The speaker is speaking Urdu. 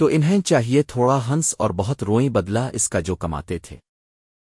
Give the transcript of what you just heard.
تو انہیں چاہیے تھوڑا ہنس اور بہت روئیں بدلا اس کا جو کماتے تھے۔